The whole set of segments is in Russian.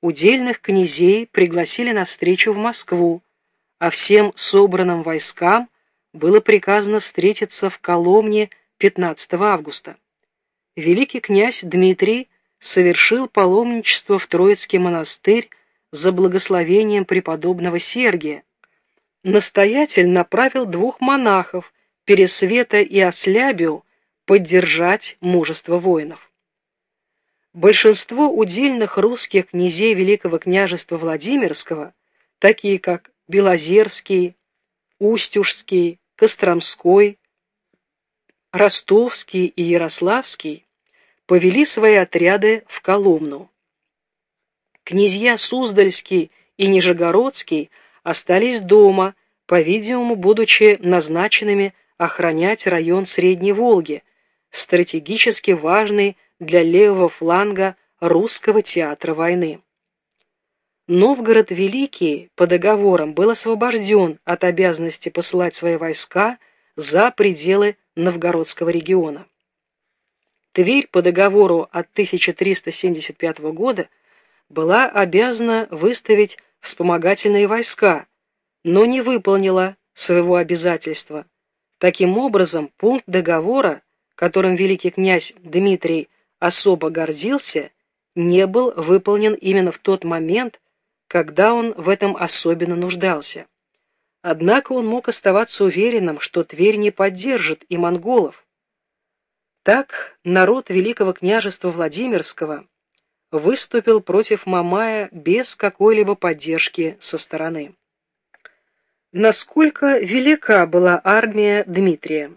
удельных князей пригласили на встречу в Москву, а всем собранным войскам было приказано встретиться в Коломне 15 августа. Великий князь Дмитрий совершил паломничество в Троицкий монастырь за благословением преподобного Сергия. Настоятель направил двух монахов, Пересвета и Ослябию, поддержать мужество воинов. Большинство удельных русских князей Великого княжества Владимирского, такие как Белозерский, Устюжский, Костромской, Ростовский и Ярославский, повели свои отряды в Коломну. Князья Суздальский и Нижегородский остались дома, по-видимому, будучи назначенными охранять район Средней Волги, стратегически важный для левого фланга русского театра войны. Новгород Великий по договорам был освобожден от обязанности посылать свои войска за пределы Новгородского региона. Тверь по договору от 1375 года была обязана выставить вспомогательные войска, но не выполнила своего обязательства. Таким образом, пункт договора, которым великий князь Дмитрий особо гордился, не был выполнен именно в тот момент, когда он в этом особенно нуждался. Однако он мог оставаться уверенным, что Тверь не поддержит и монголов. Так народ Великого княжества Владимирского выступил против Мамая без какой-либо поддержки со стороны. Насколько велика была армия Дмитрия?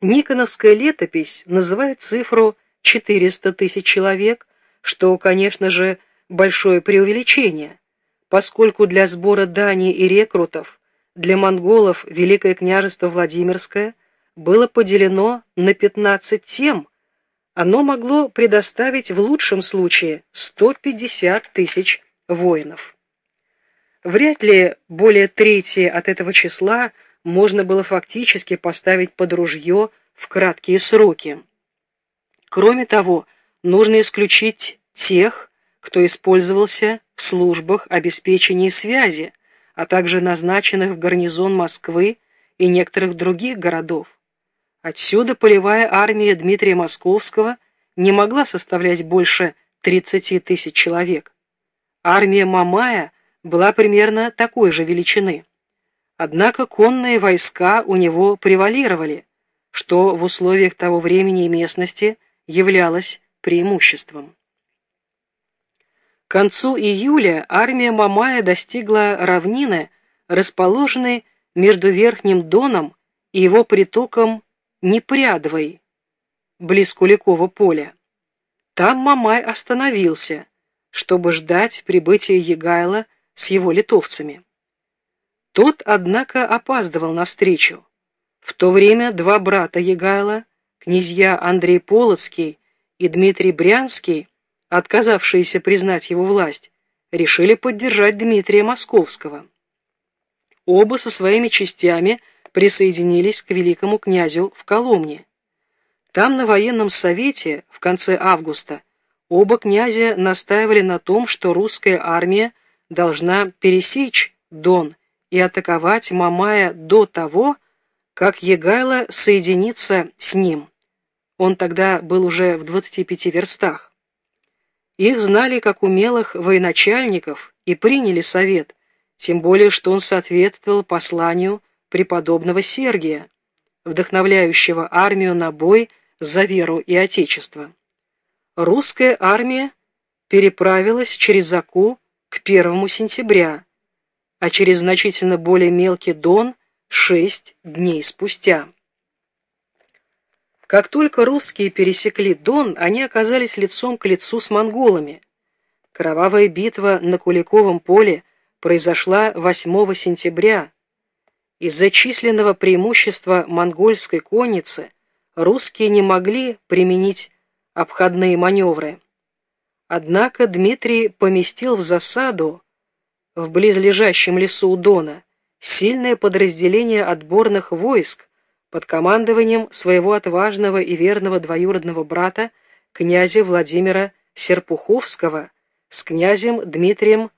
Никоновская летопись называет цифру 400 тысяч человек, что, конечно же, большое преувеличение, поскольку для сбора дани и рекрутов для монголов Великое княжество Владимирское было поделено на 15 тем, оно могло предоставить в лучшем случае 150 тысяч воинов. Вряд ли более трети от этого числа можно было фактически поставить под ружье в краткие сроки. Кроме того, нужно исключить тех, кто использовался в службах обеспечения связи, а также назначенных в гарнизон Москвы и некоторых других городов. Отсюда полевая армия Дмитрия Московского не могла составлять больше 30 тысяч человек. Армия Мамая была примерно такой же величины. Однако конные войска у него превалировали, что в условиях того времени и местности являлось преимуществом. К концу июля армия Мамая достигла равнины, расположенной между Верхним Доном и его притоком Непрядовой, близ Куликова поля. Там Мамай остановился, чтобы ждать прибытия Егайла с его литовцами. Тот, однако, опаздывал навстречу. В то время два брата Егайла, князья Андрей Полоцкий и Дмитрий Брянский, отказавшиеся признать его власть, решили поддержать Дмитрия Московского. Оба со своими частями – присоединились к великому князю в Коломне. Там на военном совете в конце августа оба князя настаивали на том, что русская армия должна пересечь Дон и атаковать Мамая до того, как Егайло соединится с ним. Он тогда был уже в 25 верстах. Их знали как умелых военачальников и приняли совет, тем более что он соответствовал посланию преподобного Сергия, вдохновляющего армию на бой за веру и отечество. Русская армия переправилась через Аку к 1 сентября, а через значительно более мелкий Дон шесть дней спустя. Как только русские пересекли Дон, они оказались лицом к лицу с монголами. Кровавая битва на Куликовом поле произошла 8 сентября, из-за численного преимущества монгольской конницы русские не могли применить обходные маневры. Однако Дмитрий поместил в засаду в близлежащем лесу Дона сильное подразделение отборных войск под командованием своего отважного и верного двоюродного брата князя Владимира Серпуховского, с князем Дмитрием